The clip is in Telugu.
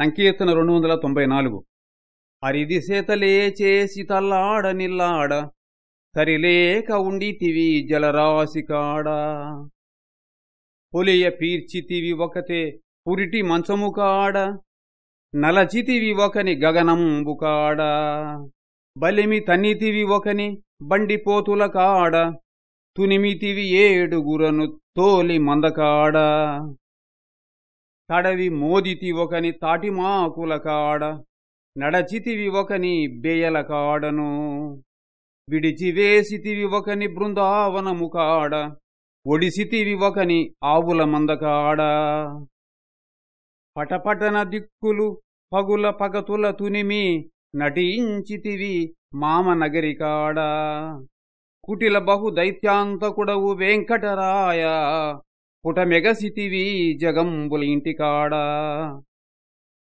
సంకీర్తన రెండు వందల తొంభై నాలుగు. అరిది సేతలే చేసి తల్లాడ నిల్లాడ సరిలేక ఉండితివి జలరాశి కాడ. పొలియ పీర్చితివి ఒకతే పురిటి మంచము కాడ నలచితివి ఒకని గగనంబు కాడ. బలిమి తన్నితివి ఒకని బండిపోతుల కాడ తునిమితివి ఏడుగురను తోలి మందకాడ తడవి మోదితి ఒకని తాటిమాకుల కాడ నడచితివి ఒకని బేయల కాడను విడిచివేసితివి ఒకని బృందావనము కాడ ఒడిసితివి ఒకని ఆవుల మందకాడ పటపటన దిక్కులు పగుల పగతుల తునిమి నటించితివి మామ నగరికాడ కుటిల బహు దైత్యాంతకుడవు వెంకటరాయ పుటమెగసితివి జగంబుల ఇంటికాడా